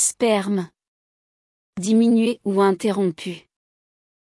Sperme. Diminué ou interrompu.